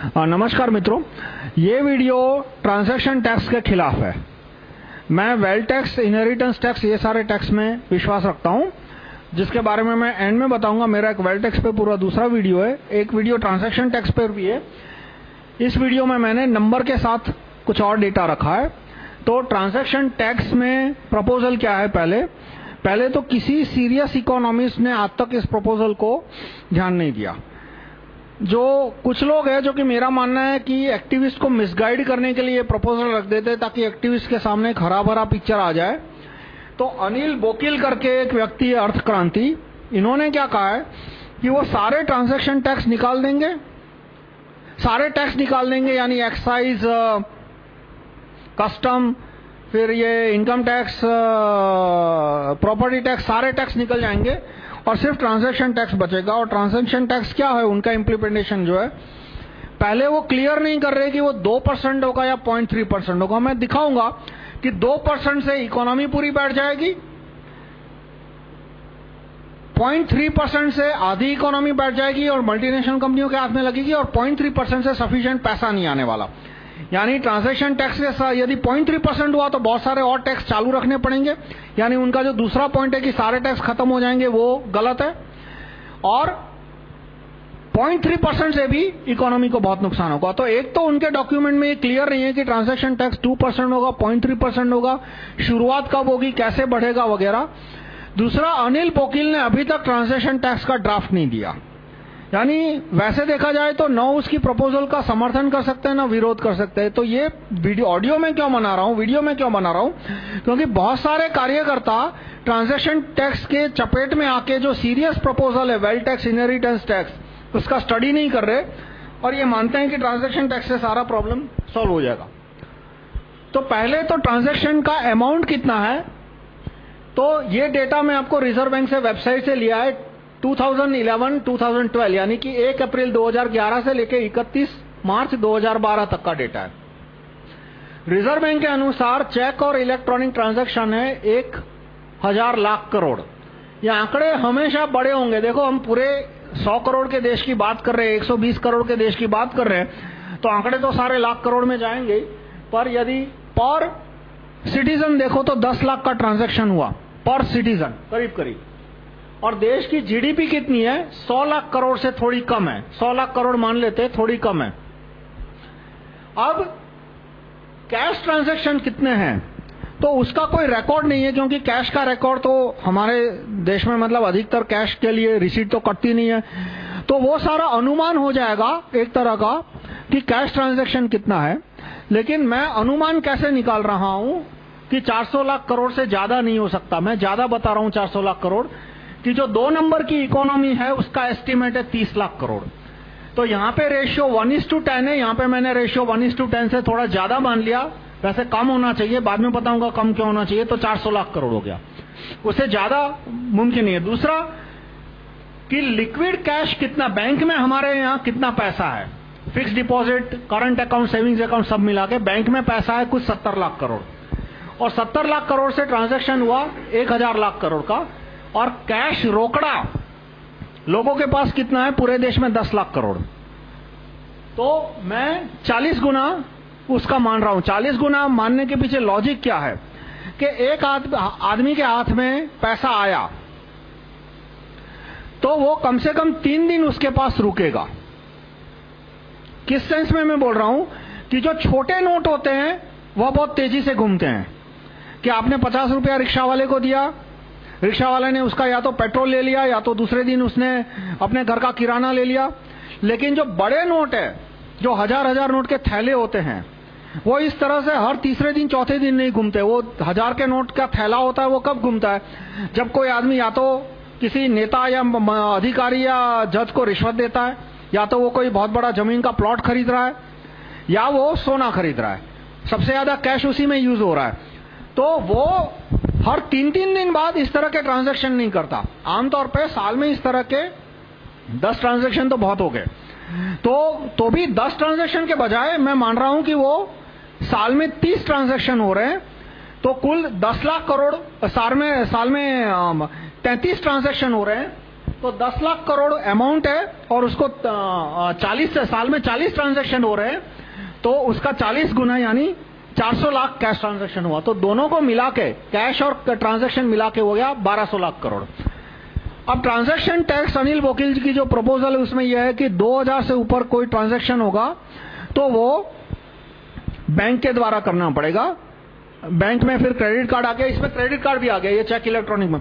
नमस्कार मित्रों। ये वीडियो ट्रांजैक्शन टैक्स के खिलाफ है। मैं वेल्थ टैक्स, इनहेरिटेंस टैक्स, ये सारे टैक्स में विश्वास रखता हूँ। जिसके बारे में मैं एंड में बताऊँगा, मेरा एक वेल्थ टैक्स पे पूरा दूसरा वीडियो है। एक वीडियो ट्रांजैक्शन टैक्स पर भी है। इस वीडियो में मैंने नंबर के साथ कुछ और डेटा रखा है। तो ट्रांजैक्शन टैक्स में प्रपोजल क्या है पहले? पहले तो किसी सीरियस इकोनॉमिस्ट ने आज तक इस प्रपोजल को ध्यान नहीं दिया। जो कुछ लोग हैं जो कि मेरा मानना है कि एक्टिविस्ट को मिसगाइड करने के लिए प्रपोजल रख देते हैं ताकि एक्टिविस्ट के सामने हरा भरा पिक्चर आ जाए। तो अनिल बोकिल करके एक व्यक्ति है अर्थ क्रांति। इन्होंने क्या कहा है कि वो सारे ट्रांजैक्शन टैक्स निकाल देंगे। सारे टैक्स निकाल देंगे, यानी एक्साइज कस्टम फिर ये इनकम टैक्स प्रॉपर्टी टैक्स सारे टैक्स निकल जाएँगे। और सिर्फ़ ट्रांजैक्शन टैक्स बचेगा। और ट्रांजैक्शन टैक्स क्या है? उनका इम्प्लीमेंटेशन जो है, पहले वो क्लियर नहीं कर रहे कि वो दो परसेंट होगा या पॉइंट थ्री परसेंट होगा। मैं दिखाऊँगा कि दो परसेंट से इकोनॉमी पूरी बैठ जाएगी पॉइंट थ्री परसेंट से आधी इकोनॉमी बैठ जाएगी और मल्टीनेशनल कंपनियों के हाथ में लगेगी और पॉइंट थ्री परसेंट से सफिशियंट पैसा नहीं आने वाला। यानी ट्रांजैक्शन टैक्स के साथ यदि पॉइंट थ्री परसेंट हुआ तो बहुत सारे और टैक्स चालू रखने पड़ेंगे। यानी उनका जो दूसरा पॉइंट है कि सारे टैक्स खत्म हो जाएँगे, वो गलत है। और पॉइंट थ्री परसेंट से भी इकोनॉमी को बहुत नुकसान होगा। तो एक तो उनके डॉक्यूमेंट में ये क्लियर नहीं है कि ट्रांजैक्शन टैक्स टू परसेंट होगा पॉइंट थ्री परसेंट होगा, शुरुआत कब होगी, कैसे बढ़ेगा वगैरह। दूसरा, अनिल पोकिल ने अभी तक ट्रांजैक्शन टैक्स का ड्राफ्ट नहीं दिया। यानी वैसे देखा जाए तो न उसकी प्रपोजल का समर्थन कर सकते हैं, न विरोध कर सकते हैं। तो ये वीडियो ऑडियो में क्यों बना रहा हूँ वीडियो में क्यों बना रहा हूँ? क्योंकि बहुत सारे कार्यकर्ता ट्रांजैक्शन टैक्स के चपेट में आके जो सीरियस प्रपोजल है वेल्थ टैक्स इनहेरिटेंस टैक्स उसका स्टडी नहीं कर रहे और ये मानते हैं कि ट्रांजैक्शन टैक्स से सारा प्रॉब्लम सॉल्व हो जाएगा। तो पहले तो ट्रांजैक्शन का अमाउंट कितना है? तो ये डेटा मैं आपको रिज़र्व बैंक से वेबसाइट से लिया है 2011-2012, यानी कि 1 अप्रैल 2011 से लेकर 31 मार्च 2012 तक का डेटा है। रिज़र्व बैंक के अनुसार चेक और इलेक्ट्रॉनिक ट्रांजैक्शन है एक हज़ार लाख करोड़। ये आंकड़े हमेशा बड़े होंगे। देखो, हम पूरे 100 करोड़ के देश की बात कर रहे हैं 120 करोड़ के देश की बात कर रहे हैं तो आंकड़े तो सारे लाख करोड़ में जाएँगे। पर यदि पर सिटीजन देखो तो 10 लाख का ट्रांजैक्शन हुआ। पर सिटीजन करीब करीब और देश की जीडीपी कितनी है? 100 लाख करोड़ से थोड़ी कम है। 100 लाख करोड़ मान लेते हैं थोड़ी कम है। अब कैश ट्रांजैक्शन कितने हैं? तो उसका कोई रिकॉर्ड नहीं है, क्योंकि कैश का रिकॉर्ड तो हमारे देश में मतलब अधिकतर कैश के लिए रिसीट तो कटती नहीं है। तो वो सारा अनुमान हो जाएगा एक तरह का कि कैश ट्रांजैक्शन कितना है। लेकिन मैं अनुमान कैसे निकाल रहा हूँ कि 400 लाख करोड़ से ज़्यादा नहीं हो सकता। मैं ज़्यादा बता रहा हूँ 400 लाख करोड़। कि जो दो नंबर की इकोनॉमी है, उसका एस्टिमेट है तीस लाख करोड़। तो यहाँ पे ratio one is to ten है, यहाँ पे मैंने ratio one is to ten से थोड़ा ज़्यादा मान लिया। वैसे कम होना चाहिए, बाद में बताऊँगा कम क्यों होना चाहिए तो 400 लाख करोड़ हो गया। उससे ज़्यादा मुमकिन नहीं है। दूसरा, कि लिक्विड कैश कितना बैंक में हमारे यहाँ कितना पैसा है। Fix deposit current account savings account सब मिला के बैंक में पैसा है कुछ सत्तर लाख करोड़। और सत्तर लाख करोड़ से ट्रांजेक्शन हुआ एक हज़ार लाख करोड़ का। और कैश रोकड़ा। लोगों के पास कितना है? पूरे देश में 10 लाख करोड़। तो मैं 40 गुना उसका मान रहा हूँ। 40 गुना मानने के पीछे लॉजिक क्या है? कि एक आदमी के हाथ में पैसा आया तो वो कम से कम तीन दिन उसके पास रुकेगा। किस सेंस में मैं बोल रहा हूँ? कि जो छोटे नोट होते हैं, वह बहुत तेज़ी से घूमते हैं। कि आपने पचास रुपया रिक्शा वाले को दिया रिक्शा वाले ने उसका या तो पेट्रोल ले लिया, या तो दूसरे दिन उसने अपने घर का किराना ले लिया। लेकिन जो बड़े नोट है, जो हज़ार हज़ार नोट के थैले होते हैं, वो इस तरह से हर तीसरे दिन, चौथे दिन नहीं घूमते। वो हज़ार के नोट का थैला होता है, वो कब घूमता है? जब कोई आदमी या तो किसी नेता या अधिकारी या जज को रिश्वत देता है, या तो वो कोई बहुत बड़ा ज़मीन का प्लॉट खरीद रहा है, या वो सोना खरीद रहा है। सबसे ज़्यादा कैश उसी में यूज़ हो रहा है। तो वो हर तीन तीन दिन बाद इस तरह के ट्रांजैक्शन नहीं करता। आमतौर पर साल में इस तरह के दस ट्रांजैक्शन तो बहुत हो गए। तो तो भी दस ट्रांजैक्शन के बजाय मैं मान रहा हूँ कि वो साल में तीस ट्रांजैक्शन हो रहे हैं। तो कुल दस लाख करोड़, साल में साल में तैतीस ट्रांजैक्शन हो रहे हैं। तो 10 लाख करोड़ अमाउंट है और उसको चालीस, साल में 40 ट्रांजैक्शन हो रहे हैं। तो उसका 40 गुना यानी 400 लाख कैश ट्रांजैक्शन हुआ। तो दोनों को मिला के कैश और ट्रांजैक्शन मिला के हो गया 1200 लाख करोड़। अब ट्रांजैक्शन टैक्स अनिल वकील की जो प्रपोजल है, उसमें यह है कि 2000 से ऊपर कोई ट्रांजैक्शन होगा तो वो बैंक के द्वारा करना पड़ेगा। बैंक में फिर क्रेडिट कार्ड आ गया, इसमें क्रेडिट कार्ड भी आ गया, ये चेक इलेक्ट्रॉनिक में।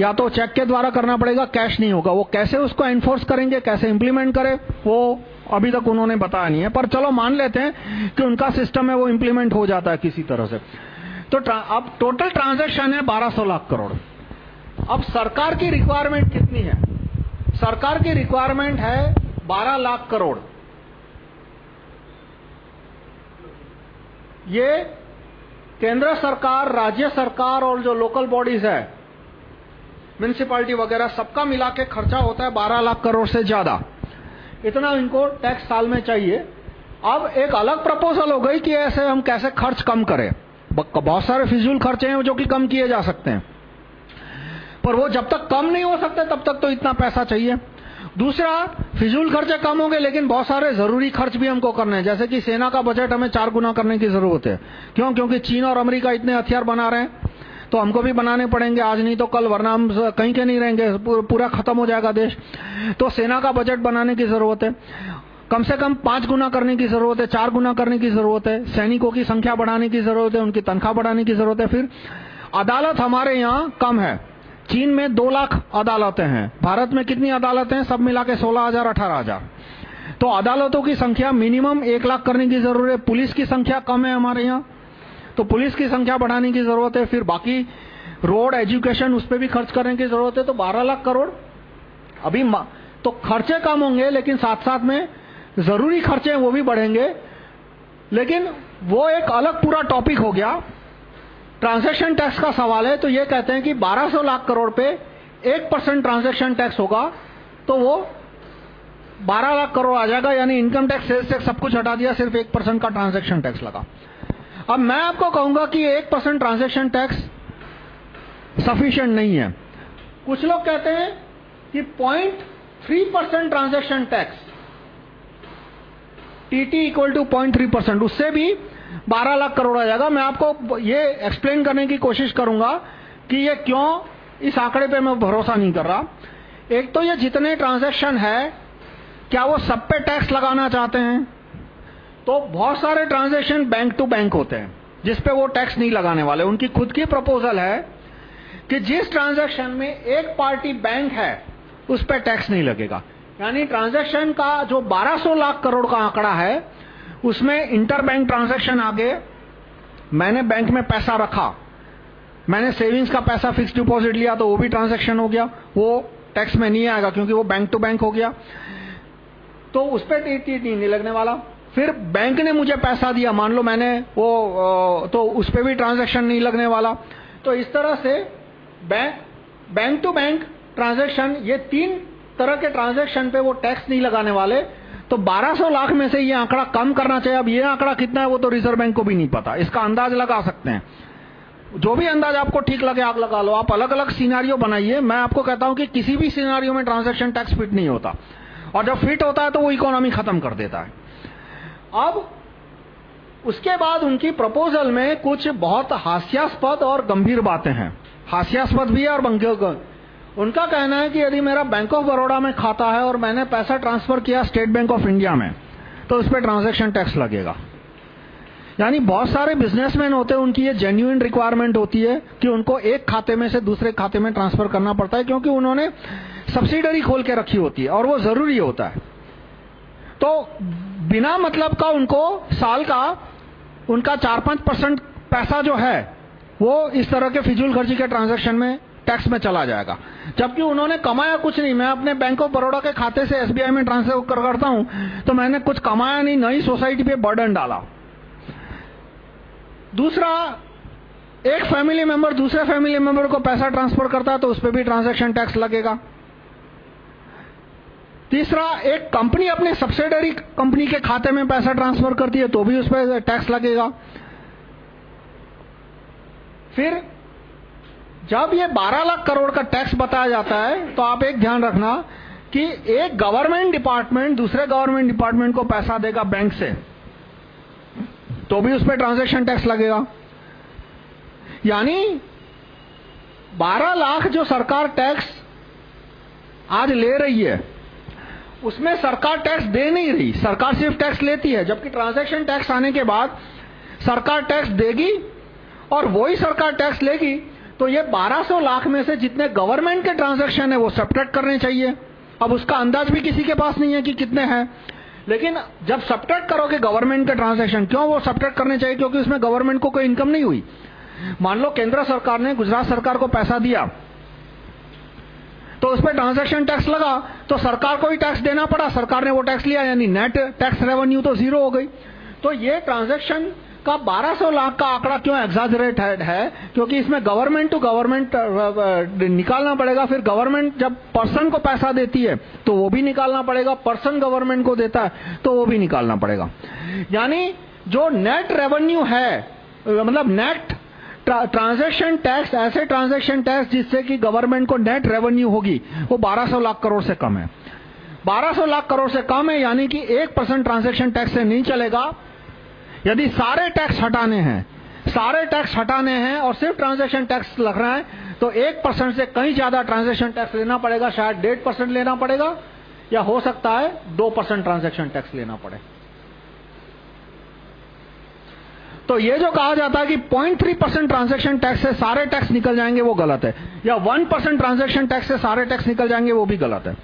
या तो चेक के द्वारा करना पड़ेगा कैश नहीं होगा। वो कैसे उसको एनफोर्स करेंगे, कैसे इंप्लीमेंट करे, वो अभी तक उन्होंने बताया नहीं है, पर चलो मान लेते हैं कि उनका सिस्टम है, वो इंप्लीमेंट हो जाता है किसी तरह से। तो अब टोटल ट्रांजेक्शन है 1200 लाख करोड़। अब सरकार की रिक्वायरमेंट कितनी है? सरकार की रिक्वायरमेंट है 12 लाख करोड़। ये केंद्र सरकार, राज्य सरकार और जो लोकल बॉडीज है म्यूनिसिपालिटी वगैरह सबका मिला के खर्चा होता है 12 लाख करोड़ से ज़्यादा। इतना इनको टैक्स साल में चाहिए। अब एक अलग प्रपोजल हो गई कि ऐसे हम कैसे खर्च कम करें। बहुत सारे फिजूल खर्चे हैं जो कि कम किए जा सकते हैं। पर वो जब तक कम नहीं हो सकते, तब तक तो इतना पैसा चाहिए। दूसरा, फिजूल खर्चे कम होंगे, लेकिन बहुत सारे ज़रूरी खर्च भी हमको करने हैं। जैसे कि सेना का बजट हमें चार गुना करने की ज़रूरत है। क्यों? क्योंकि चीन और अमेरिका इतने हथियार बना रहे हैं। तो हमको भी बनाने पड़ेंगे, आज नहीं तो कल, वरना हम कहीं के नहीं रहेंगे पूरा खत्म हो जाएगा देश। तो सेना का बजट बनाने की ज़रूरत है। कम से कम पाँच गुना करने की ज़रूरत है, चार गुना करने की ज़रूरत है। सैनिकों की संख्या बढ़ाने की ज़रूरत है, उनकी तनख्वाह बढ़ाने की ज़रूरत है। फिर अदालत हमारे यहाँ कम है। चीन में दो लाख अदालतें हैं, भारत में कितनी अदालतें हैं? सब मिला के सोलह हज़ार, अठारह हज़ार। तो अदालतों की संख्या मिनिमम एक लाख करने की ज़रूरत है, पुलिस की संख्या कम है हमारे यहाँ। तो पुलिस की संख्या बढ़ाने की ज़रूरत है, फिर बाकी रोड एजुकेशन उस पर भी खर्च करने की ज़रूरत है तो 12 लाख करोड़। अभी तो खर्चे कम होंगे, लेकिन साथ साथ में ज़रूरी खर्चे वो भी बढ़ेंगे। लेकिन वो एक अलग पूरा टॉपिक हो गया। ट्रांजैक्शन टैक्स का सवाल है तो ये कहते हैं कि 1200 लाख करोड़ पे एक परसेंट ट्रांजेक्शन टैक्स होगा तो वो 12 लाख करोड़ आ जाएगा, यानी इनकम टैक्स सेल्स टैक्स सब कुछ हटा दिया, सिर्फ़ एक परसेंट का ट्रांजेक्शन टैक्स लगा। अब मैं आपको कहूँगा कि एक परसेंट ट्रांजेक्शन टैक्स सफिशियंट नहीं है। कुछ लोग कहते हैं कि point three percent transaction tax TT equal to point three percent उससे भी 12 लाख करोड़ आ जाएगा। मैं आपको ये एक्सप्लेन करने की कोशिश करूँगा कि ये क्यों इस आंकड़े पे मैं भरोसा नहीं कर रहा। एक तो ये जितने ट्रांजैक्शन है, क्या वो सब पे टैक्स लगाना चाहते हैं? तो बहुत सारे ट्रांजैक्शन बैंक टू बैंक होते हैं, जिस पे वो टैक्स नहीं लगाने वाले। उनकी खुद की प्रपोजल है कि जिस ट्रांजैक्शन में एक पार्टी बैंक है, उस टैक्स नहीं लगेगा। यानी ट्रांजैक्शन का जो 1200 लाख करोड़ का आंकड़ा है, उसमें इंटर बैंक ट्रांजैक्शन आगे, मैंने बैंक में पैसा रखा। मैंने सेविंग्स का पैसा फिक्स डिपॉजिट लिया तो वो भी ट्रांजैक्शन हो गया। वो टैक्स में नहीं आएगा, क्योंकि वो बैंक टू बैंक हो गया। तो उस पर नहीं लगने वाला। फिर बैंक ने मुझे पैसा दिया। मान लो मैंने वो तो उस पर भी ट्रांजैक्शन नहीं लगने वाला। तो इस तरह से bank bank to bank transaction ये तीन तरह के ट्रांजैक्शन पे वो टैक्स नहीं लगाने वाले। तो 1200 लाख में से ये आंकड़ा कम करना चाहिए। अब ये आंकड़ा कितना है वो तो रिज़र्व बैंक को भी नहीं पता। इसका अंदाज लगा सकते हैं। जो भी अंदाज आपको ठीक लगे, आप लगा लो। आप अलग अलग सीनारियो बनाइए। मैं आपको कहता हूँ कि किसी भी सीनारियो में ट्रांजेक्शन टैक्स फिट नहीं होता। और जब फिट होता है तो वो इकोनॉमी खत्म कर देता है। अब उसके बाद उनकी प्रपोजल में कुछ बहुत हास्यास्पद और गंभीर बातें हैं। हास्यास्पद भी है और उनका कहना है कि यदि मेरा बैंक ऑफ़ बड़ौदा में खाता है और मैंने पैसा ट्रांसफ़र किया स्टेट बैंक ऑफ़ इंडिया में तो उस पर ट्रांजेक्शन टैक्स लगेगा। यानी बहुत सारे बिजनेसमैन होते हैं, उनकी ये जेन्यून रिक्वायरमेंट होती है कि उनको एक खाते में से दूसरे खाते में ट्रांसफ़र करना पड़ता है, क्योंकि उन्होंने सब्सिडरी खोल के रखी होती है और वो ज़रूरी होता है। तो बिना मतलब का उनको साल का, उनका चार पाँच परसेंट पैसा जो है, वो इस तरह के फिजूल खर्ची के ट्रांजेक्शन में टैक्स में चला जाएगा। जबकि उन्होंने कमाया कुछ नहीं। मैं अपने बैंक ऑफ़ बड़ौदा के खाते से एसबीआई में ट्रांसफ़र कर, करता हूँ तो मैंने कुछ कमाया नहीं, नई सोसाइटी पे बर्डन डाला। दूसरा, एक फैमिली मेंबर दूसरे फैमिली मेंबर को पैसा ट्रांसफ़र करता है तो उस पर भी ट्रांजेक्शन टैक्स लगेगा। तीसरा, एक कंपनी अपने सब्सिडरी कंपनी के खाते में पैसा ट्रांसफ़र करती है तो भी उस पर टैक्स लगेगा। फिर, जब ये 12 लाख करोड़ का टैक्स बताया जाता है तो आप एक ध्यान रखना कि एक गवर्नमेंट डिपार्टमेंट दूसरे गवर्नमेंट डिपार्टमेंट को पैसा देगा बैंक से तो भी उस पर ट्रांजेक्शन टैक्स लगेगा। यानी 12 लाख जो सरकार टैक्स आज ले रही है उसमें सरकार टैक्स दे नहीं रही। सरकार सिर्फ़ टैक्स लेती है, जबकि ट्रांजैक्शन टैक्स आने के बाद सरकार टैक्स देगी और वही सरकार टैक्स लेगी। तो ये 1200 लाख में से जितने गवर्नमेंट के ट्रांजैक्शन है, वो सब्ट्रैक्ट करने चाहिए। अब उसका अंदाज भी किसी के पास नहीं है कि कितने हैं। लेकिन जब सब्ट्रैक्ट करोगे गवर्नमेंट के ट्रांजैक्शन, क्यों वो सब्ट्रैक्ट करने चाहिए? क्योंकि उसमें गवर्नमेंट को कोई इनकम नहीं हुई। मान लो केंद्र सरकार ने, गुजरात सरकार को पैसा दिया। तो उस पर ट्रांजेक्शन टैक्स लगा तो सरकार को ही टैक्स देना पड़ा। सरकार ने वो टैक्स लिया यानी नेट टैक्स रेवेन्यू तो ज़ीरो हो गई। तो ये ट्रांजेक्शन का 1200 लाख का आंकड़ा क्यों एग्जाजरेट है, है? क्योंकि इसमें गवर्नमेंट टू गवर्नमेंट निकालना पड़ेगा। फिर गवर्नमेंट जब पर्सन को पैसा देती है तो वो भी निकालना पड़ेगा। पर्सन गवर्नमेंट को देता है तो वो भी निकालना पड़ेगा। यानी जो नेट रेवेन्यू है मतलब नेट ट्रांजैक्शन टैक्स ऐसे ट्रांजैक्शन टैक्स जिससे कि गवर्नमेंट को नेट रेवेन्यू होगी, वो 1200 लाख करोड़ से कम है। 1200 लाख करोड़ से कम है, यानी कि एक परसेंट ट्रांजेक्शन टैक्स से नहीं चलेगा। यदि सारे टैक्स हटाने हैं, सारे टैक्स हटाने हैं और सिर्फ़ ट्रांजेक्शन टैक्स लग रहा है तो एक परसेंट से कहीं ज़्यादा ट्रांजेक्शन टैक्स लेना पड़ेगा, शायद डेढ़ परसेंट लेना पड़ेगा, या हो सकता है दो परसेंट ट्रांजेक्शन टैक्स लेना पड़े। तो ये जो कहा जाता है कि 0.3 परसेंट ट्रांजेक्शन टैक्स से सारे टैक्स निकल जाएँगे, वो गलत है। या 1 परसेंट ट्रांजेक्शन टैक्स से सारे टैक्स निकल जाएँगे, वो भी गलत है।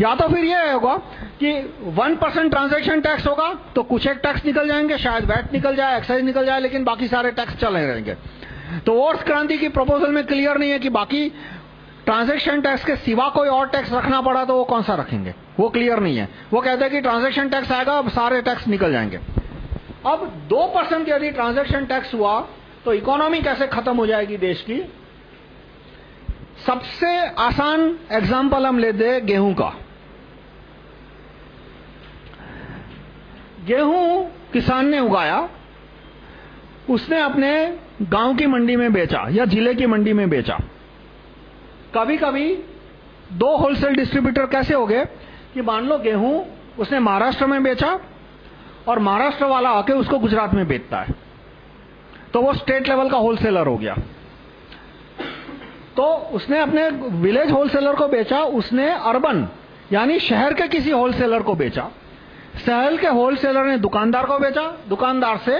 या तो फिर ये होगा कि 1 परसेंट ट्रांजेक्शन टैक्स होगा तो कुछ एक टैक्स निकल जाएँगे, शायद वैट निकल जाए एक्साइज निकल जाए, लेकिन बाकी सारे टैक्स चले रहेंगे। तो ओर्स क्रांति की प्रपोजल में क्लियर नहीं है कि बाकी ट्रांजेक्शन टैक्स के सिवा कोई और टैक्स रखना पड़ा तो वो कौन सा रखेंगे? वो क्लियर नहीं है। वो कहते हैं कि ट्रांजेक्शन टैक्स आएगा, अब सारे टैक्स निकल जाएँगे। अब दो परसेंट यदि ट्रांजैक्शन टैक्स हुआ तो इकोनॉमी कैसे खत्म हो जाएगी देश की? सबसे आसान एग्ज़ाम्पल हम लेते हैं गेहूँ का। गेहूँ किसान ने उगाया, उसने अपने गाँव की मंडी में बेचा या ज़िले की मंडी में बेचा। कभी कभी दो होलसेल डिस्ट्रीब्यूटर कैसे हो गए कि मान लो गेहूँ उसने महाराष्ट्र में बेचा और महाराष्ट्र वाला आके उसको गुजरात में बेचता है। तो वो स्टेट लेवल का होलसेलर हो गया। तो उसने अपने विलेज होलसेलर को बेचा, उसने अर्बन यानी शहर के किसी होलसेलर को बेचा। शहर के होलसेलर ने दुकानदार को बेचा, दुकानदार से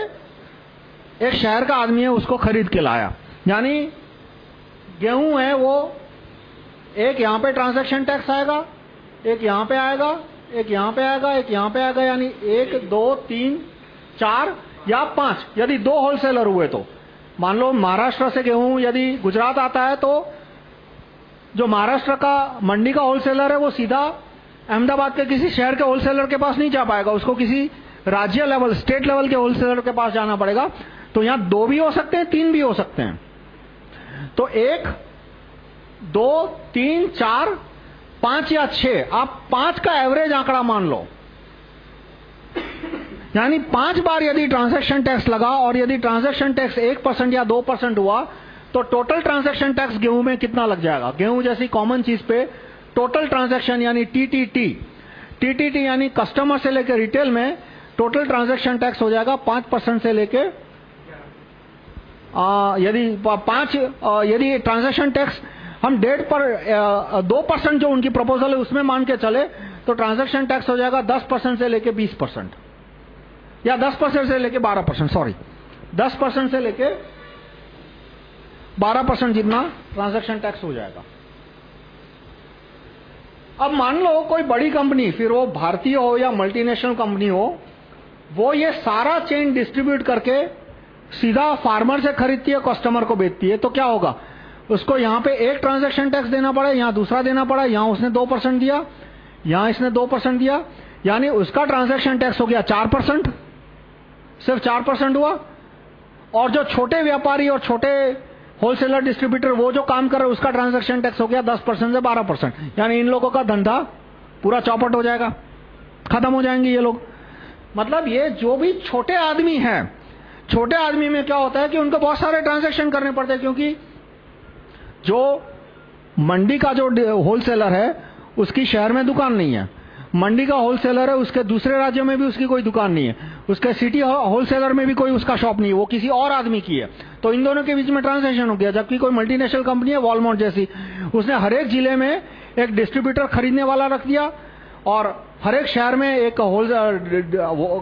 एक शहर का आदमी है, उसको खरीद के लाया। यानी गेहूँ है वो, एक यहाँ पे ट्रांजैक्शन टैक्स आएगा, एक यहाँ पे आएगा एक यहाँ पे आएगा, एक यहाँ पे आएगा, यानी एक, दो, तीन, चार या पाँच। यदि दो होलसेलर हुए तो। मान लो महाराष्ट्र से गेहूँ यदि गुजरात आता है तो जो महाराष्ट्र का मंडी का होलसेलर है, वो सीधा अहमदाबाद के किसी शहर के होलसेलर के पास नहीं जा पाएगा। उसको किसी राज्य लेवल स्टेट लेवल के होलसेलर के पास जाना पड़ेगा। तो यहाँ दो भी हो सकते हैं, तीन भी हो सकते हैं। तो एक, दो, तीन, चार पाँच या छह, आप पाँच का एवरेज आंकड़ा मान लो। यानी पाँच बार यदि ट्रांजैक्शन टैक्स लगा और यदि ट्रांजैक्शन टैक्स एक परसेंट या दो परसेंट हुआ तो टोटल ट्रांजैक्शन टैक्स गेहूँ में कितना लग जाएगा? गेहूँ जैसी कॉमन चीज़ पे टोटल ट्रांजैक्शन यानी T T T T T T यानी कस्टमर से लेकर रिटेल में टोटल ट्रांजैक्शन टैक्स हो जाएगा पाँच परसेंट से लेकर यदि पाँच यदि ट्रांजैक्शन टैक्स हम डेट पर दो परसेंट जो उनकी प्रपोजल है, उसमें मान के चले तो ट्रांजैक्शन टैक्स हो जाएगा दस परसेंट से लेके बीस परसेंट। या दस परसेंट से लेके बारह परसेंट सॉरी दस परसेंट से लेके बारह परसेंट जितना ट्रांजैक्शन टैक्स हो जाएगा। अब मान लो कोई बड़ी कंपनी फिर वो भारतीय हो या मल्टीनेशनल कंपनी हो, वो ये सारा चेन डिस्ट्रीब्यूट करके सीधा फार्मर से खरीदती है कस्टमर को बेचती है तो क्या होगा? उसको यहाँ पे एक ट्रांजैक्शन टैक्स देना पड़ा, यहाँ दूसरा देना पड़ा, यहाँ उसने दो परसेंट दिया, यहाँ इसने दो परसेंट दिया, यानी उसका ट्रांजैक्शन टैक्स हो गया चार परसेंट सिर्फ़ चार परसेंट हुआ। और जो छोटे व्यापारी और छोटे होलसेलर डिस्ट्रीब्यूटर वो जो काम कर रहे उसका ट्रांजैक्शन टैक्स हो गया दस परसेंट से बारह परसेंट यानी इन लोगों का धंधा पूरा चौपट हो जाएगा। खत्म हो जाएँगे ये लोग। मतलब ये जो भी छोटे आदमी हैं, छोटे आदमी में क्या होता है कि उनको बहुत सारे ट्रांजेक्शन करने पड़ते हैं, क्योंकि जो मंडी का जो होलसेलर है, उसकी शहर में दुकान नहीं है। मंडी का होलसेलर है, उसके दूसरे राज्यों में भी उसकी कोई दुकान नहीं है। उसके सिटी होलसेलर में भी कोई उसका शॉप नहीं है, वो किसी और आदमी की है। तो इन दोनों के बीच में ट्रांजेक्शन हो गया, जबकि कोई मल्टीनेशनल कंपनी है वॉलमार्ट जैसी। उसने हर एक ज़िले में एक डिस्ट्रीब्यूटर खरीदने वाला रख दिया और हर एक शहर में एक होल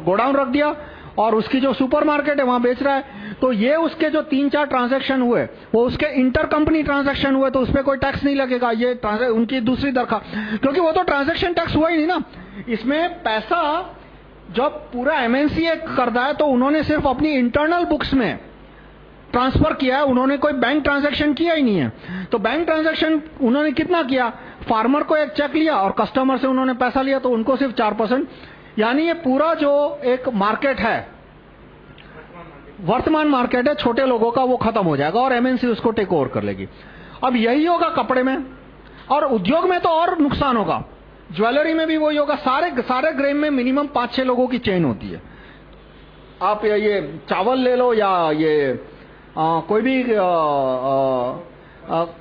गोडाउन रख दिया। और उसकी जो सुपरमार्केट है, वहाँ बेच रहा है। तो ये उसके जो तीन चार ट्रांजैक्शन हुए, वो उसके इंटर कंपनी ट्रांजैक्शन हुए तो उस पर कोई टैक्स नहीं लगेगा। ये उनकी दूसरी दरखास्त क्योंकि वो तो ट्रांजैक्शन टैक्स हुआ ही नहीं ना। इसमें पैसा जब पूरा एमएनसी करता है तो उन्होंने सिर्फ़ अपनी इंटरनल बुक्स में ट्रांसफ़र किया है। उन्होंने कोई बैंक ट्रांजैक्शन किया ही नहीं है। तो बैंक ट्रांजैक्शन उन्होंने कितना किया? फार्मर को एक चेक लिया और कस्टमर से उन्होंने पैसा लिया तो उनको सिर्फ़ चार परसेंट यानी ये पूरा जो एक मार्केट है वर्तमान मार्केट है छोटे लोगों का वो खत्म हो जाएगा और एमएनसी उसको टेक ओवर कर लेगी। अब यही होगा कपड़े में और उद्योग में तो और नुकसान होगा। ज्वेलरी में भी वही होगा सारे सारे ग्रेम में मिनिमम पाँच छह लोगों की चेन होती है। आप ये चावल ले लो या ये आ, कोई भी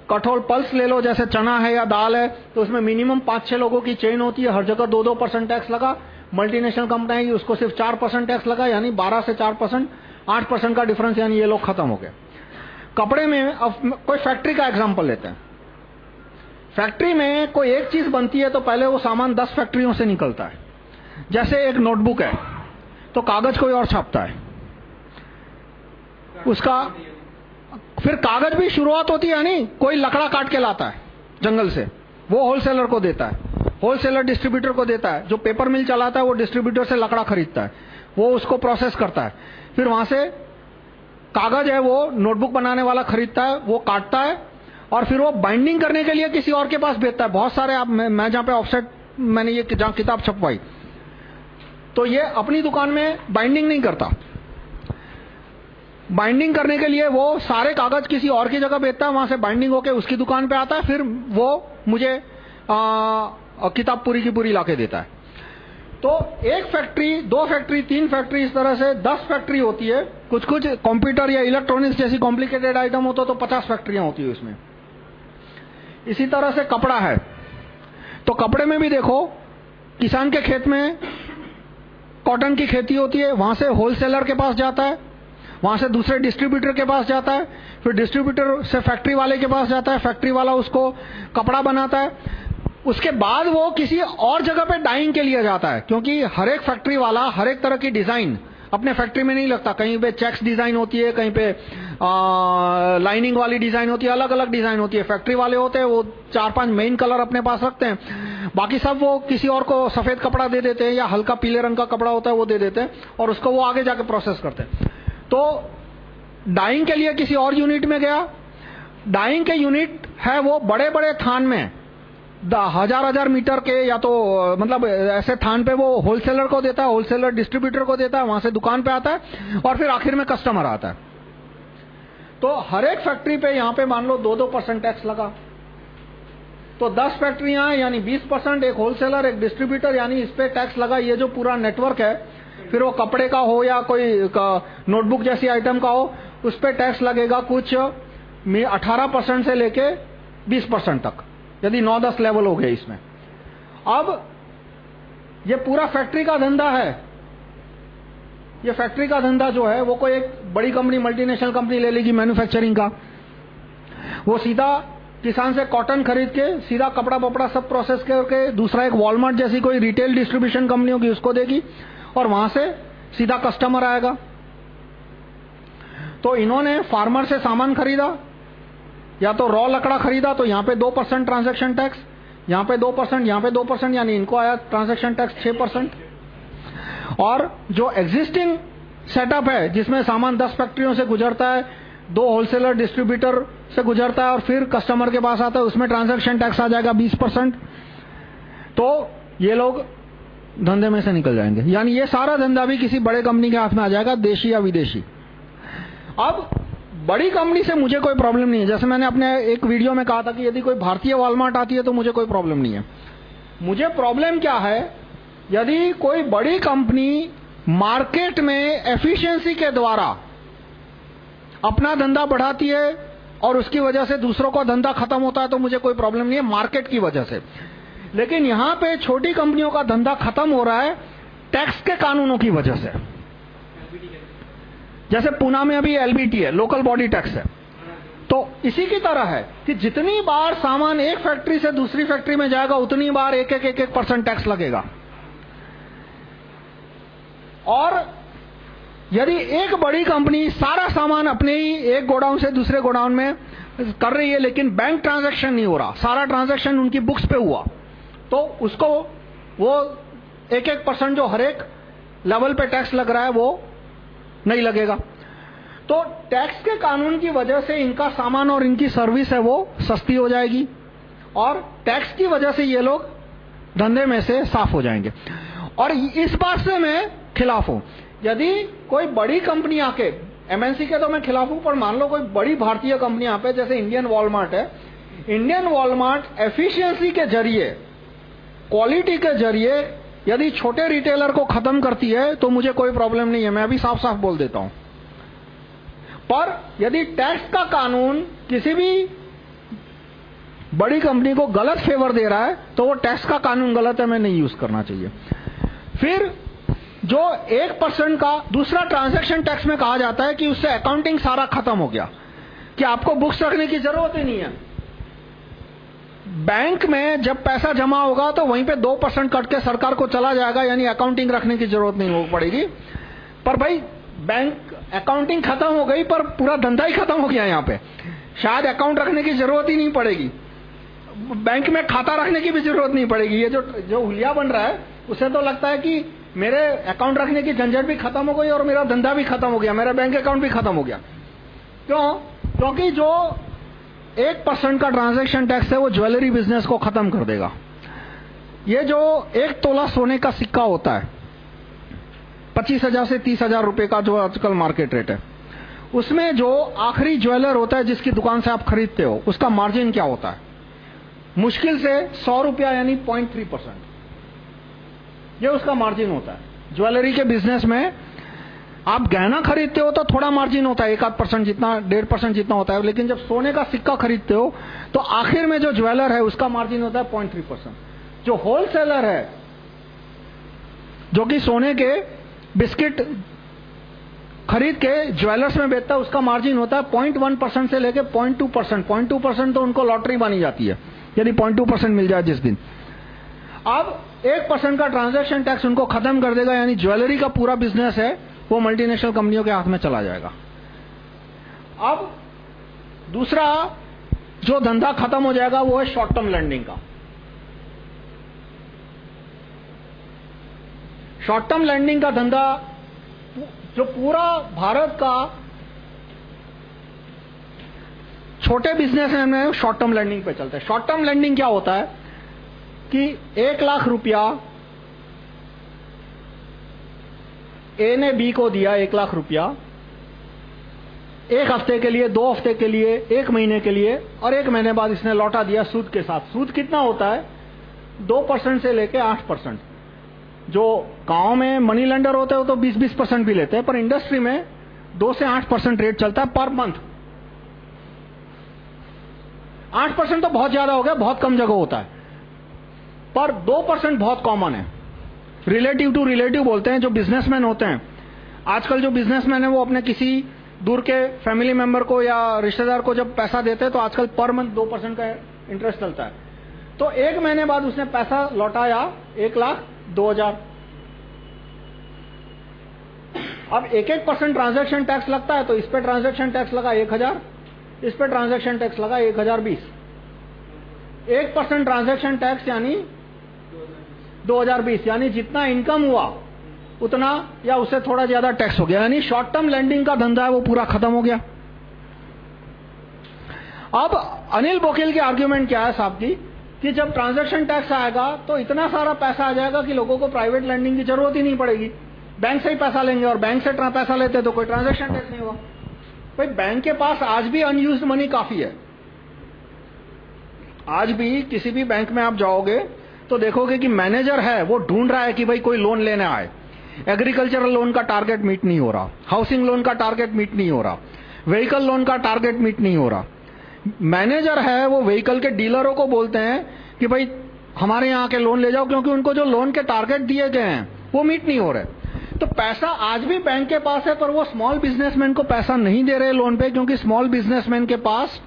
कठोर पल्स ले लो जैसे चना है या दाल है तो उसमें मिनिमम पाँच छह लोगों की चेन होती है हर जगह दो दो परसेंट टैक्स लगा। मल्टीनेशनल कंपनी है, उसको सिर्फ़ चार परसेंट टैक्स लगा, यानी बारह से चार परसेंट आठ परसेंट का डिफरेंस यानी ये लोग खत्म हो गए। कपड़े में, अब कोई फैक्ट्री का एग्ज़ाम्पल लेते हैं। फैक्ट्री में कोई एक चीज़ बनती है तो पहले वो सामान दस फैक्ट्रियों से निकलता है। जैसे एक नोटबुक है तो कागज़ कोई और छापता है। उसका, फिर कागज़ भी शुरुआत होती है नहीं कोई लकड़ा काट के लाता है, जंगल से। वो होलसेलर को देता है। होलसेलर डिस्ट्रीब्यूटर को देता है। जो पेपर मिल चलाता है वो डिस्ट्रीब्यूटर से लकड़ा खरीदता है। वो उसको प्रोसेस करता है। फिर वहाँ से कागज़ है वो नोटबुक बनाने वाला खरीदता है वो काटता है और फिर वो बाइंडिंग करने के लिए किसी और के पास भेजता है। बहुत सारे आप मैं, जहाँ पे ऑफसेट मैंने ये जहाँ किताब छपवाई। तो ये अपनी दुकान में बाइंडिंग नहीं करता। बाइंडिंग करने के लिए वो सारे कागज़ किसी और की जगह भेजता है। वहाँ से बाइंडिंग होके उसकी दुकान पे आता है। फिर वो मुझे आ, किताब पूरी की पूरी लाके देता है। तो एक फैक्ट्री, दो फैक्ट्री, तीन फैक्ट्री इस तरह से दस फैक्ट्री होती है। कुछ कुछ कंप्यूटर या इलेक्ट्रॉनिक्स जैसी कॉम्प्लिकेटेड आइटम होता तो पचास फैक्ट्रियाँ होती है उसमें। इसी तरह से कपड़ा है। तो कपड़े में भी देखो, किसान के खेत में कॉटन की खेती होती है, वहाँ से होलसेलर के पास जाता है, वहाँ से दूसरे डिस्ट्रीब्यूटर के पास जाता है, फिर डिस्ट्रीब्यूटर से फैक्ट्री वाले के पास जाता है फैक्ट्री वाला उसको कपड़ा बनाता है। उसके बाद वो किसी और जगह पे डाइंग के लिए जाता है क्योंकि हर एक फैक्ट्री वाला हर एक तरह की डिज़ाइन अपने फैक्ट्री में नहीं लगता। कहीं पे चेक्स डिज़ाइन होती है कहीं पे आ, लाइनिंग वाली डिज़ाइन होती है अलग अलग डिज़ाइन होती है। फैक्ट्री वाले होते हैं वो चार पाँच मेन कलर अपने पास रखते हैं। बाकी सब वो किसी और को सफ़ेद कपड़ा दे देते हैं या हल्का पीले रंग का कपड़ा होता है वो दे देते हैं और उसको वो आगे जाके प्रोसेस करते हैं। तो डाइंग के लिए किसी और यूनिट में गया। डाइंग के यूनिट है वो बड़े बड़े थान में। हज़ार हज़ार मीटर के या तो मतलब ऐसे थान पे वो होलसेलर को देता है होलसेलर डिस्ट्रीब्यूटर को देता है, वहाँ से दुकान पे आता है और फिर आखिर में कस्टमर आता है। तो हर एक फैक्ट्री पे यहाँ पे मान लो दो दो परसेंट टैक्स लगा। तो दस फैक्ट्रियाँ यानी बीस परसेंट एक होलसेलर एक डिस्ट्रीब्यूटर यानी इस पे टैक्स लगा, ये जो पूरा नेटवर्क है, फिर वो कपड़े का हो या कोई नोटबुक जैसी आइटम का हो, उस पर टैक्स लगेगा कुछ अठारह परसेंट से लेके बीस परसेंट तक। यदि नौ दस लेवल हो गए इसमें। अब ये पूरा फैक्ट्री का धंधा है। ये फैक्ट्री का धंधा जो है, वो कोई एक बड़ी कंपनी मल्टीनेशनल कंपनी ले लेगी मैन्युफैक्चरिंग का। वो सीधा किसान से कॉटन खरीद के, सीधा कपड़ा बपड़ा सब प्रोसेस करके दूसरा एक वॉलमार्ट जैसी कोई रिटेल डिस्ट्रीब्यूशन कंपनी होगी, उसको देगी और वहाँ से सीधा कस्टमर आएगा। तो इन्होंने फार्मर से सामान खरीदा या तो रॉ लकड़ा खरीदा तो यहाँ पे दो परसेंट ट्रांजेक्शन टैक्स यहाँ पे दो परसेंट यहाँ पे दो परसेंट यानी इनको आया ट्रांजेक्शन टैक्स छह परसेंट और जो एग्जिस्टिंग सेटअप है, जिसमें सामान दस फैक्ट्रियों से गुजरता है, दो होलसेलर डिस्ट्रीब्यूटर से गुजरता है और फिर कस्टमर के पास आता है, उसमें ट्रांजेक्शन टैक्स आ जाएगा बीस परसेंट तो ये लोग धंधे में से निकल जाएँगे। यानी ये सारा धंधा भी किसी बड़े कंपनी के हाथ में आ जाएगा, देशी या विदेशी। अब बड़ी कंपनी से मुझे कोई प्रॉब्लम नहीं है। जैसे मैंने अपने एक वीडियो में कहा था कि यदि कोई भारतीय वॉलमार्ट आती है तो मुझे कोई प्रॉब्लम नहीं है। मुझे प्रॉब्लम क्या है? यदि कोई बड़ी कंपनी मार्केट में एफिशिएंसी के द्वारा अपना धंधा बढ़ाती है और उसकी वजह से दूसरों का धंधा खत्म होता है तो मुझे कोई प्रॉब्लम नहीं है मार्केट की वजह से। लेकिन यहाँ पे छोटी कंपनियों का धंधा खत्म हो रहा है टैक्स के कानूनों की वजह से। जैसे पूना में अभी एलबीटी है लोकल बॉडी टैक्स है। तो इसी की तरह है कि जितनी बार सामान एक फैक्ट्री से दूसरी फैक्ट्री में जाएगा, उतनी बार एक एक एक एक परसेंट टैक्स लगेगा। और यदि एक बड़ी कंपनी सारा सामान अपने ही एक गोडाउन से दूसरे गोडाउन में कर रही है, लेकिन बैंक ट्रांजैक्शन नहीं हो रहा, सारा ट्रांजैक्शन उनकी बुक्स पे हुआ तो उसको वो एक एक परसेंट जो हर एक लेवल पे टैक्स लग रहा है, वो नहीं लगेगा। तो टैक्स के कानून की वजह से इनका सामान और इनकी सर्विस है वो सस्ती हो जाएगी और टैक्स की वजह से ये लोग धंधे में से साफ़ हो जाएँगे। और इस बात से मैं खिलाफ हूँ। यदि कोई बड़ी कंपनी आके एमएनसी के तो मैं खिलाफ हूँ, पर मान लो कोई बड़ी भारतीय कंपनी यहाँ जैसे इंडियन वॉलमार्ट है इंडियन वॉलमार्ट एफिशिएंसी के ज़रिए क्वालिटी के ज़रिए यदि छोटे रिटेलर को खत्म करती है तो मुझे कोई प्रॉब्लम नहीं है, मैं अभी साफ़ साफ़ बोल देता हूँ। पर यदि टैक्स का कानून किसी भी बड़ी कंपनी को गलत फेवर दे रहा है तो वो टैक्स का कानून गलत है, मैं नहीं यूज़ करना चाहिए। फिर जो एक परसेंट का दूसरा ट्रांजैक्शन टैक्स में कहा जाता है कि उससे अकाउंटिंग सारा खत्म हो गया। कि आपको बुक्स रखने की ज़रूरत ही नहीं है। बैंक में जब पैसा जमा होगा तो वहीं पे दो परसेंट कट के सरकार को चला जाएगा, यानी अकाउंटिंग रखने की ज़रूरत नहीं हो पड़ेगी। पर भाई, बैंक अकाउंटिंग खत्म हो गई, पर पूरा धंधा ही खत्म हो गया यहाँ पे। शायद अकाउंट रखने की ज़रूरत ही नहीं पड़ेगी। बैंक में खाता रखने की भी ज़रूरत नहीं पड़ेगी। ये जो जो हुलिया बन रहा है, उसे तो लगता है कि मेरे अकाउंट रखने की झंझट भी खत्म हो गई और मेरा धंधा भी खत्म हो गया, मेरा बैंक अकाउंट भी खत्म हो गया। क्यों? क्योंकि जो एक परसेंट का ट्रांजैक्शन टैक्स है, वो ज्वेलरी बिज़नेस को खत्म कर देगा। ये जो एक तोला सोने का सिक्का होता है, पच्चीस हज़ार से तीस हज़ार रुपए का जो आजकल मार्केट रेट है, उसमें जो आखिरी ज्वेलर होता है जिसकी दुकान से आप खरीदते हो, उसका मार्जिन क्या होता है? मुश्किल से सौ रुपया यानी पॉइंट थ्री परसेंट। ये उसका मार्जिन होता है। ज्वेलरी के बिज़नेस में आप गहना खरीदते हो तो थोड़ा मार्जिन होता है, एक आध परसेंट जितना, डेढ़ परसेंट जितना होता है, लेकिन जब सोने का सिक्का खरीदते हो तो आखिर में जो ज्वेलर है, उसका मार्जिन होता है पॉइंट थ्री परसेंट जो होलसेलर है, जो कि सोने के बिस्किट खरीद के ज्वेलर्स में बेचता है, उसका मार्जिन होता है पॉइंट वन परसेंट से लेकर point two percent point two percent तो उनको लॉटरी बनी जाती है यदि पॉइंट टू परसेंट मिल जाए जिस दिन। अब एक परसेंट का ट्रांजैक्शन टैक्स उनको खत्म कर देगा, यानी ज्वेलरी का पूरा बिज़नेस है वो मल्टीनेशनल कंपनियों के हाथ में चला जाएगा। अब दूसरा जो धंधा खत्म हो जाएगा वो है शॉर्ट टर्म लैंडिंग का। शॉर्ट टर्म लैंडिंग का धंधा जो पूरा भारत का छोटे बिज़नेस में शॉर्ट टर्म लैंडिंग पे चलता है। शॉर्ट टर्म लैंडिंग क्या होता है कि एक लाख रुपया ए ने बी को दिया एक लाख रुपया। एक हफ़्ते के लिए, दो हफ़्ते के लिए, एक महीने के लिए और एक महीने बाद इसने लौटा दिया सूद के साथ। सूद कितना होता है? दो परसेंट से लेके आठ परसेंट। जो गाँव में मनी लेंडर होते हो तो बीस बीस परसेंट भी लेते हैं, पर इंडस्ट्री में दो से आठ परसेंट रेट चलता है पर मंथ आठ परसेंट तो बहुत ज़्यादा हो गया, बहुत कम जगह होता है। पर दो परसेंट बहुत कॉमन है। रिलेटिव टू रिलेटिव बोलते हैं, जो बिजनेसमैन होते हैं। आजकल जो बिजनेसमैन है, वो अपने किसी दूर के फैमिली मेंबर को या रिश्तेदार को जब पैसा देते हैं तो आजकल पर मंथ दो परसेंट का इंटरेस्ट चलता है। तो एक महीने बाद उसने पैसा लौटाया एक लाख दो हज़ार। अब एक एक परसेंट ट्रांजेक्शन टैक्स लगता है तो इस पे ट्रांजेक्शन टैक्स लगा एक हज़ार, इस पे ट्रांजेक्शन टैक्स लगा एक हज़ार बीस। एक परसेंट ट्रांजेक्शन टैक्स यानी 2020 यानी जितना इनकम हुआ, उतना या उससे थोड़ा ज़्यादा टैक्स हो गया। यानी शॉर्ट टर्म लैंडिंग का धंधा है, वो पूरा खत्म हो गया। अब अनिल बोकेल की आर्ग्यूमेंट क्या है साहब की? कि जब ट्रांजैक्शन टैक्स आएगा तो इतना सारा पैसा आ जाएगा कि लोगों को प्राइवेट लैंडिंग की ज़रूरत ही नहीं पड़ेगी। बैंक से ही पैसा लेंगे और बैंक से पैसा लेते तो कोई ट्रांजैक्शन टैक्स नहीं होगा। भाई बैंक के पास आज भी अनयूज मनी काफ़ी है। आज भी किसी भी बैंक में आप जाओगे तो देखोगे कि मैनेजर है, वो ढूंढ रहा है कि भाई कोई लोन लेने आए। एग्रीकल्चरल लोन का टारगेट मीट नहीं हो रहा। हाउसिंग लोन का टारगेट मीट नहीं हो रहा। व्हीकल लोन का टारगेट मीट नहीं हो रहा। मैनेजर है, वो व्हीकल के डीलरों को बोलते हैं कि भाई, हमारे यहाँ के लोन ले जाओ, क्योंकि उनको जो लोन के टारगेट दिए गए हैं, वो मीट नहीं हो रहे। तो पैसा आज भी बैंक के पास है, पर वो स्मॉल बिजनेसमैन को पैसा नहीं दे रहे लोन पे, क्योंकि स्मॉल बिजनेसमैन के पास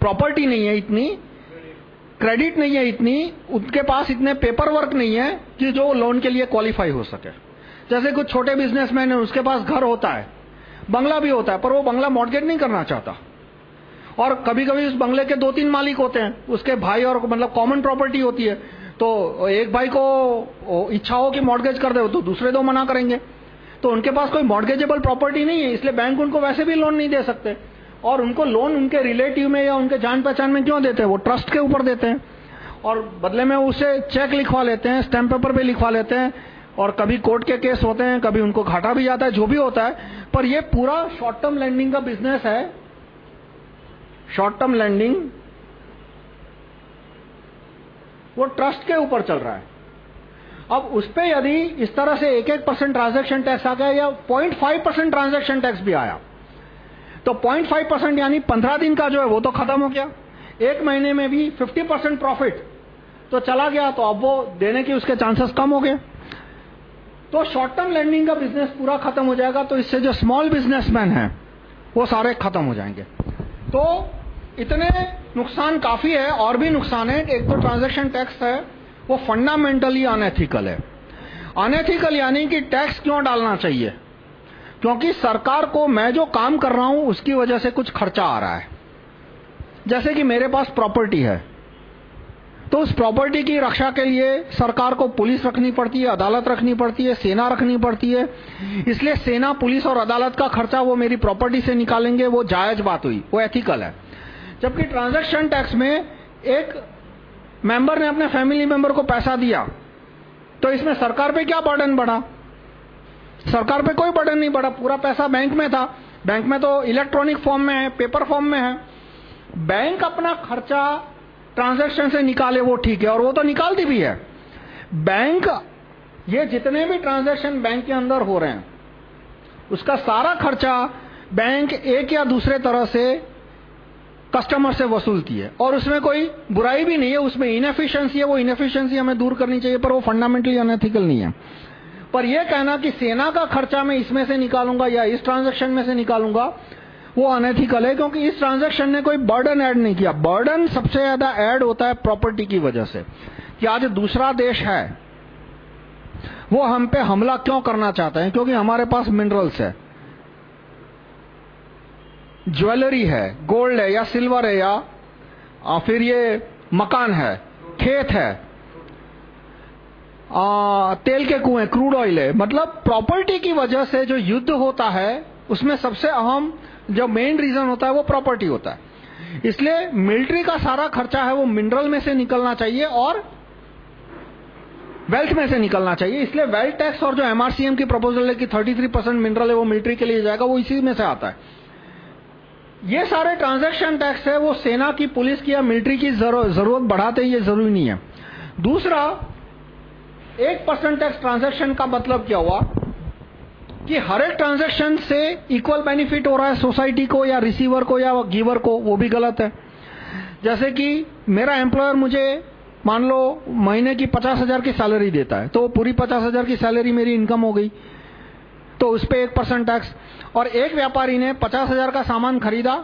प्रॉपर्टी नहीं है इतनी। क्रेडिट नहीं है इतनी, उनके पास इतने पेपर वर्क नहीं है कि जो लोन के लिए क्वालिफाई हो सके। जैसे कुछ छोटे बिजनेसमैन है, उसके पास घर होता है, बंगला भी होता है, पर वो बंगला मॉडगेट नहीं करना चाहता। और कभी कभी उस बंगले के दो तीन मालिक होते हैं, उसके भाई और मतलब कॉमन प्रॉपर्टी होती है तो एक भाई को इच्छा हो कि मॉडगेज कर दे तो दूसरे दो मना करेंगे। तो उनके पास कोई मॉडगेजेबल प्रॉपर्टी नहीं है, इसलिए बैंक उनको वैसे भी लोन नहीं दे सकते। और उनको लोन उनके रिलेटिव में या उनके जान पहचान में क्यों देते हैं? वो ट्रस्ट के ऊपर देते हैं। और बदले में उसे चेक लिखवा लेते हैं स्टैम्प पेपर पे लिखवा लेते हैं और कभी कोर्ट के केस होते हैं, कभी उनको घाटा भी जाता है, जो भी होता है। पर ये पूरा शॉर्ट टर्म लैंडिंग का बिज़नेस है। शॉर्ट टर्म लैंडिंग वो ट्रस्ट के ऊपर चल रहा है। अब उस पर यदि इस तरह से एक एक परसेंट ट्रांजेक्शन टैक्स आ गया या point five percent transaction tax भी आया तो पॉइंट फाइव परसेंट यानी पंद्रह दिन का जो है वो तो खत्म हो गया। एक महीने में भी फिफ्टी परसेंट प्रॉफिट। तो चला गया तो अब वो देने के उसके चांसेस कम हो गए। तो शॉर्ट टर्म लैंडिंग का बिज़नेस पूरा खत्म हो जाएगा तो इससे जो स्मॉल बिजनेसमैन है, वो सारे खत्म हो जाएँगे। तो इतने नुकसान काफ़ी है, और भी नुकसान है। एक तो ट्रांजेक्शन टैक्स है, वो फंडामेंटली अनएथिकल है। अनएथिकल यानी कि टैक्स क्यों डालना चाहिए? क्योंकि सरकार को मैं जो काम कर रहा हूँ, उसकी वजह से कुछ खर्चा आ रहा है। जैसे कि मेरे पास प्रॉपर्टी है तो उस प्रॉपर्टी की रक्षा के लिए सरकार को पुलिस रखनी पड़ती है, अदालत रखनी पड़ती है, सेना रखनी पड़ती है। इसलिए सेना, पुलिस और अदालत का खर्चा वो मेरी प्रॉपर्टी से निकालेंगे, वो जायज़ बात हुई, वो एथिकल है। जबकि ट्रांजैक्शन टैक्स में एक मेंबर ने अपने फैमिली मेंबर को पैसा दिया तो इसमें सरकार पे क्या बर्डन बढ़ा? सरकार पे कोई बर्डन नहीं बढ़ा पूरा पैसा बैंक में था। बैंक में तो इलेक्ट्रॉनिक फॉर्म में है पेपर फॉर्म में है। बैंक अपना खर्चा ट्रांजैक्शन से निकाले, वो ठीक है, और वो तो निकालती भी है। बैंक, ये जितने भी ट्रांजैक्शन बैंक के अंदर हो रहे हैं, उसका सारा खर्चा बैंक एक या दूसरे तरह से कस्टमर से वसूलती है और उसमें कोई बुराई भी नहीं है, उसमें इनएफिशिएंसी है, वो इनएफिशिएंसी हमें दूर करनी चाहिए, पर वो फंडामेंटली अनएथिकल नहीं है। पर यह कहना कि सेना का खर्चा मैं इसमें से निकालूँगा या इस ट्रांजैक्शन में से निकालूँगा, वो अनएथिकल है, क्योंकि इस ट्रांजैक्शन ने कोई बर्डन ऐड नहीं किया। बर्डन सबसे ज़्यादा ऐड होता है प्रॉपर्टी की वजह से कि आज दूसरा देश है, वो हम पे हमला क्यों करना चाहते हैं? क्योंकि हमारे पास मिनरल्स है ज्वेलरी है गोल्ड है या सिल्वर है या फिर ये मकान है, खेत है आ, तेल के कुएँ क्रूड ऑयल है। मतलब प्रॉपर्टी की वजह से जो युद्ध होता है उसमें सबसे अहम जो मेन रीजन होता है वो प्रॉपर्टी होता है। इसलिए मिलिट्री का सारा खर्चा है वो मिनरल में से निकलना चाहिए और वेल्थ में से निकलना चाहिए। इसलिए वेल्थ टैक्स और जो एमआरसीएम की प्रपोजल है कि 33 परसेंट मिनरल है वो मिलिट्री के लिए जाएगा वो इसी में से आता है। ये सारे ट्रांजैक्शन टैक्स है वो सेना की पुलिस की या मिलिट्री की ज़रूरत बढ़ाते ये ज़रूरी नहीं है। दूसरा एक परसेंट टैक्स ट्रांजैक्शन का मतलब क्या हुआ? कि हर एक ट्रांजैक्शन से इक्वल बेनिफिट हो रहा है सोसाइटी को या रिसीवर को या गिवर को, वो भी गलत है। जैसे कि मेरा एम्प्लॉयर मुझे मान लो महीने की पचास हज़ार की सैलरी देता है तो पूरी पचास हज़ार की सैलरी मेरी इनकम हो गई। तो उस पर एक परसेंट टैक्स और एक व्यापारी ने पचास हज़ार का सामान खरीदा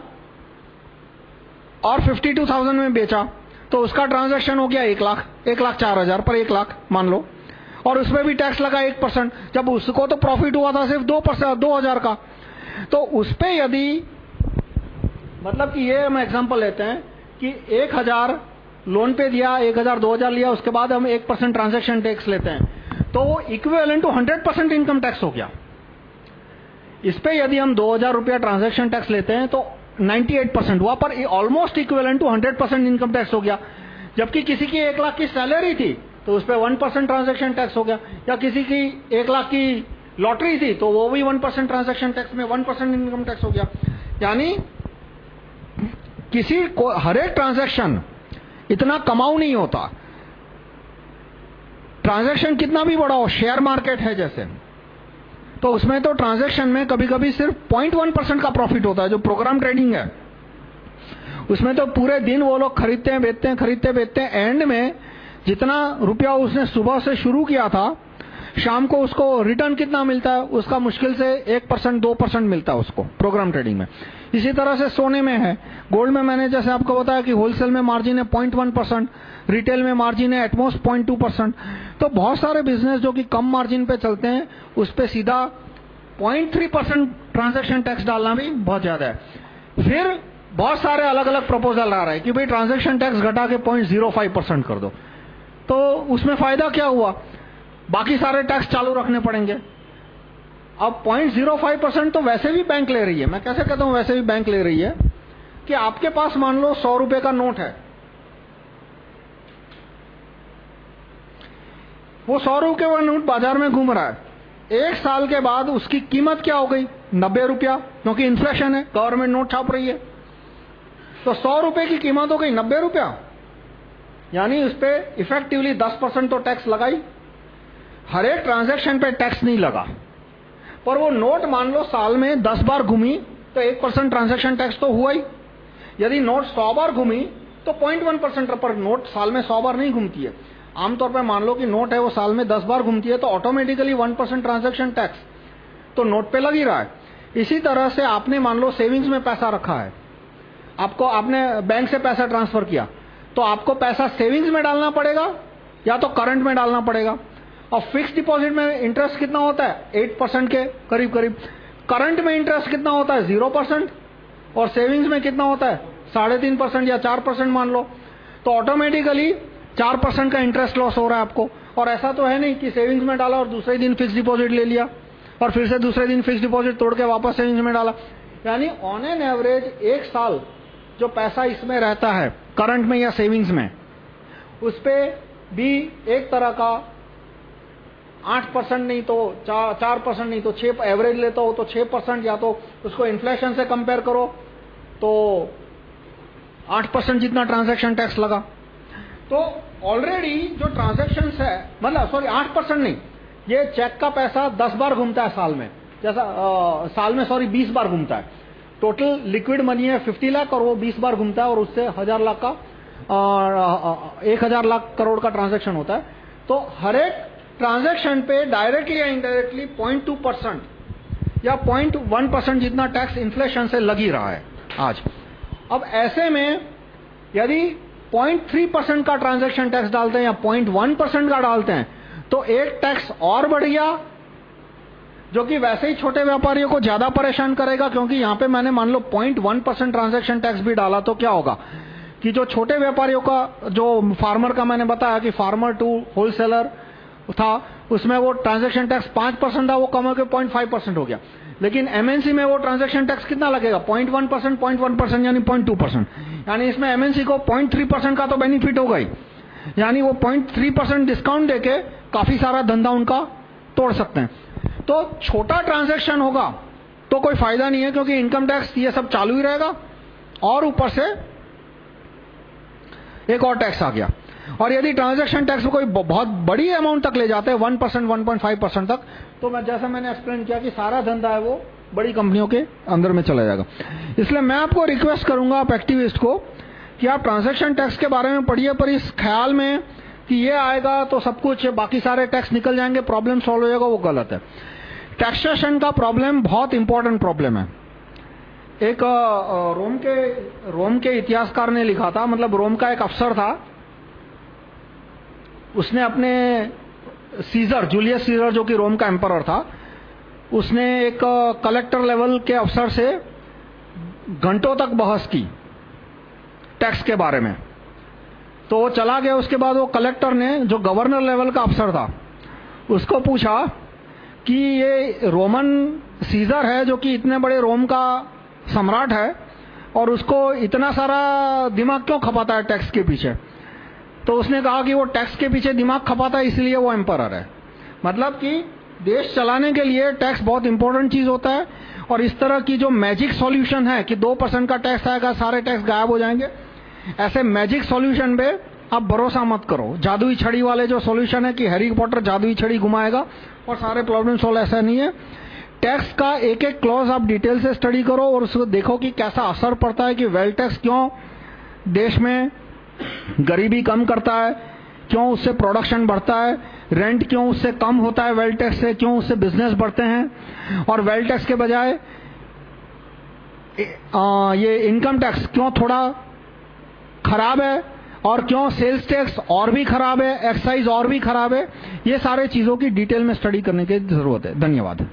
और फिफ्टी टू थाउज़ेंड में बेचा तो उसका ट्रांजैक्शन हो गया एक लाख एक लाख चार हज़ार पर एक लाख, मान लो। और उसमें भी टैक्स लगा एक परसेंट जब उसको तो प्रॉफिट हुआ था सिर्फ़ दो परसेंट दो हज़ार का। तो उस पर यदि मतलब कि ये हम एग्जांपल लेते हैं कि एक हज़ार लोन पे दिया, एक हज़ार, दो हज़ार लिया, उसके बाद हम एक परसेंट ट्रांजेक्शन टैक्स लेते हैं। तो वो equivalent to hundred percent income tax हो गया। इस पे यदि हम 2000 रुपया ट्रांजेक्शन टैक्स लेते हैं तो 98 परसेंट हुआ, पर almost equivalent to 100 percent income tax हो गया। जबकि किसी की एक लाख की सैलरी थी तो उस पर वन परसेंट ट्रांजेक्शन टैक्स हो गया। या किसी की एक लाख की लॉटरी थी तो वो भी वन परसेंट ट्रांजेक्शन टैक्स में वन परसेंट इनकम टैक्स हो गया। यानी किसी को, हर एक ट्रांजेक्शन इतना कमाऊ नहीं होता। ट्रांजेक्शन कितना भी बड़ा हो, शेयर मार्केट है जैसे। तो उसमें तो ट्रांजैक्शन में कभी कभी सिर्फ़ 0.1 परसेंट का प्रॉफिट होता है, जो प्रोग्राम ट्रेडिंग है। उसमें तो पूरे दिन वो लोग खरीदते हैं, बेचते हैं, खरीदते बेचते हैं, एंड में जितना रुपया उसने सुबह से शुरू किया था, शाम को उसको रिटर्न कितना मिलता है, उसका मुश्किल से एक परसेंट, दो परसेंट मिलता है उसको प्रोग्राम ट्रेडिंग में। इसी तरह से सोने में है। गोल्ड में मैंने जैसे आपको बताया कि होलसेल में मार्जिन है पॉइंट वन परसेंट रिटेल में मार्जिन है एटमोस्ट पॉइंट टू परसेंट। तो बहुत सारे बिज़नेस जो कि कम मार्जिन पे चलते हैं, उस पर सीधा point three percent transaction tax डालना भी बहुत ज़्यादा है। फिर बहुत सारे अलग अलग प्रपोजल आ रहे हैं कि भाई ट्रांजेक्शन टैक्स घटा के पॉइंट ज़ीरो फाइव परसेंट कर दो। तो उसमें फ़ायदा क्या हुआ? बाकी सारे टैक्स चालू रखने पड़ेंगे। अब पॉइंट ज़ीरो फाइव परसेंट तो वैसे भी बैंक ले रही है। मैं कैसे कहता हूँ वैसे भी बैंक ले रही है कि आपके पास मान लो सौ रुपए का नोट है। वो सौ रुपए का नोट बाज़ार में घूम रहा है। एक साल के बाद उसकी कीमत क्या हो गई? नब्बे रुपया, क्योंकि इन्फ्लेशन है गवर्नमेंट नोट छाप रही है। तो सौ रुपए की कीमत हो गई नब्बे रुपया? यानी उस पर इफेक्टिवली दस परसेंट तो टैक्स लगाई। हर एक ट्रांजेक्शन पे टैक्स नहीं लगा। पर वो नोट मान लो साल में दस बार घूमी तो एक परसेंट ट्रांजेक्शन टैक्स तो हुआ ही। यदि नोट सौ बार घूमी तो पॉइंट वन परसेंट पर नोट साल में सौ बार नहीं घूमती है। आमतौर पर मान लो कि नोट है वो साल में दस बार घूमती है तो automatically one percent transaction tax तो नोट पे लग ही रहा है। इसी तरह से आपने मान लो सेविंग्स में पैसा रखा है। आपको आपने बैंक से पैसा ट्रांसफ़र किया। तो आपको पैसा सेविंग्स में डालना पड़ेगा या तो करंट में डालना पड़ेगा। और फिक्स डिपॉजिट में इंटरेस्ट कितना होता है? एट परसेंट के करीब करीब। करंट में इंटरेस्ट कितना होता है? ज़ीरो परसेंट और सेविंग्स में कितना होता है? साढ़े तीन परसेंट या चार परसेंट मान लो। तो ऑटोमेटिकली चार परसेंट का इंटरेस्ट लॉस हो रहा है आपको। और ऐसा तो है नहीं कि सेविंग्स में डाला और दूसरे दिन फिक्स डिपॉजिट ले लिया और फिर से दूसरे दिन फिक्स डिपॉजिट तोड़ के वापस सेविंग्स में डाला। यानी ऑन एन एवरेज एक साल जो पैसा इसमें रहता है करंट में या सेविंग्स में। उस पर भी एक तरह का आठ परसेंट नहीं तो चार चार परसेंट नहीं तो छह एवरेज लेता हो तो छह परसेंट या तो उसको इन्फ्लेशन से कंपेयर करो तो आठ परसेंट जितना ट्रांजैक्शन टैक्स लगा। तो ऑलरेडी जो ट्रांजैक्शन है मतलब सॉरी आठ परसेंट नहीं ये चेक का पैसा दस बार घूमता है साल में। जैसा आ, साल में सॉरी बीस बार घूमता है। टोटल लिक्विड मनी है फिफ्टी लाख और वो बीस बार घूमता है और उससे हज़ार लाख का एक हज़ार लाख करोड़ का ट्रांजेक्शन होता है। तो हर एक ट्रांजैक्शन पे डायरेक्टली या इनडायरेक्टली पॉइंट टू परसेंट या पॉइंट वन परसेंट जितना टैक्स इन्फ्लेशन से लग ही रहा है आज। अब ऐसे में यदि पॉइंट थ्री परसेंट का ट्रांजैक्शन टैक्स डालते हैं या पॉइंट वन परसेंट का डालते हैं तो एक टैक्स और बढ़ गया जो कि वैसे ही छोटे व्यापारियों को ज़्यादा परेशान करेगा, क्योंकि यहाँ पे मैंने मान लो point one percent transaction tax भी डाला तो क्या होगा? कि जो छोटे व्यापारियों का, जो फार्मर का मैंने बताया कि फार्मर टू होलसेलर था, उसमें वो ट्रांजेक्शन टैक्स पाँच परसेंट था, वो कम होकर पॉइंट फाइव परसेंट हो गया। लेकिन एमएनसी में वो ट्रांजेक्शन टैक्स कितना लगेगा? Point one percent point percent यानी पॉइंट टू परसेंट यानी इसमें एमएनसी को पॉइंट थ्री परसेंट का तो बेनिफिट होगा ही। यानी वो पॉइंट थ्री परसेंट डिस्काउंट देके काफ़ी सारा धंधा उनका तोड़ सकते हैं। तो छोटा ट्रांजेक्शन होगा तो कोई फ़ायदा नहीं है, क्योंकि इनकम टैक्स ये सब चालू ही रहेगा। और ऊपर से एक और टैक्स आ गया। और यदि ट्रांजैक्शन टैक्स कोई बहुत बड़ी अमाउंट तक ले जाते हैं, one percent, one point five percent तक तो मैं, जैसा मैंने एक्सप्लेन किया कि सारा धंधा है वो बड़ी कंपनियों के अंदर में चला जाएगा। इसलिए मैं आपको रिक्वेस्ट करूँगा, आप एक्टिविस्ट को, कि आप ट्रांजेक्शन टैक्स के बारे में पढ़िए, पर इस ख्याल में कि ये आएगा तो सब कुछ, बाकी सारे टैक्स निकल जाएँगे प्रॉब्लम सॉल्व हो जाएगा, वो गलत है। टैक्सेशन का प्रॉब्लम बहुत इंपॉर्टेंट प्रॉब्लम है। एक रोम के रोम के इतिहासकार ने लिखा था मतलब रोम का एक अफसर था। उसने अपने सीजर जूलियस सीजर जो कि रोम का एम्पर था, उसने एक कलेक्टर लेवल के अफसर से घंटों तक बहस की टैक्स के बारे में। तो वो चला गया, उसके बाद वो कलेक्टर ने, जो गवर्नर लेवल का अफसर था, उसको पूछा कि ये रोमन सीजर है, जो कि इतने बड़े रोम का सम्राट है, और उसको इतना सारा दिमाग क्यों खपाता है टैक्स के पीछे? तो उसने कहा कि वो टैक्स के पीछे दिमाग खपाता है, इसलिए वो एम्पर है। मतलब कि देश चलाने के लिए टैक्स बहुत इंपॉर्टेंट चीज़ होता है, और इस तरह की जो मैजिक सॉल्यूशन है कि दो परसेंट का टैक्स आएगा, सारे टैक्स गायब हो जाएँगे। ऐसे मैजिक सॉल्यूशन पे आप भरोसा मत करो। जादुई छड़ी वाले जो सॉल्यूशन है कि हैरी पॉटर जादुई छड़ी घुमाएगा और सारे प्रॉब्लम सॉल्व ऐसा नहीं है। टैक्स का एक एक क्लॉज आप डिटेल से स्टडी करो और उसको देखो कि कैसा असर पड़ता है कि वेल टैक्स क्यों देश में गरीबी कम करता है, क्यों उससे प्रोडक्शन बढ़ता है रेंट क्यों उससे कम होता है वेल टैक्स से, क्यों उससे बिज़नेस बढ़ते हैं। और वेल टैक्स के बजाय ये इनकम टैक्स क्यों थोड़ा खराब है, और क्यों सेल्स टैक्स और भी खराब है एक्साइज और भी खराब है, ये सारे चीज़ों की डिटेल में स्टडी करने की ज़रूरत है। धन्यवाद।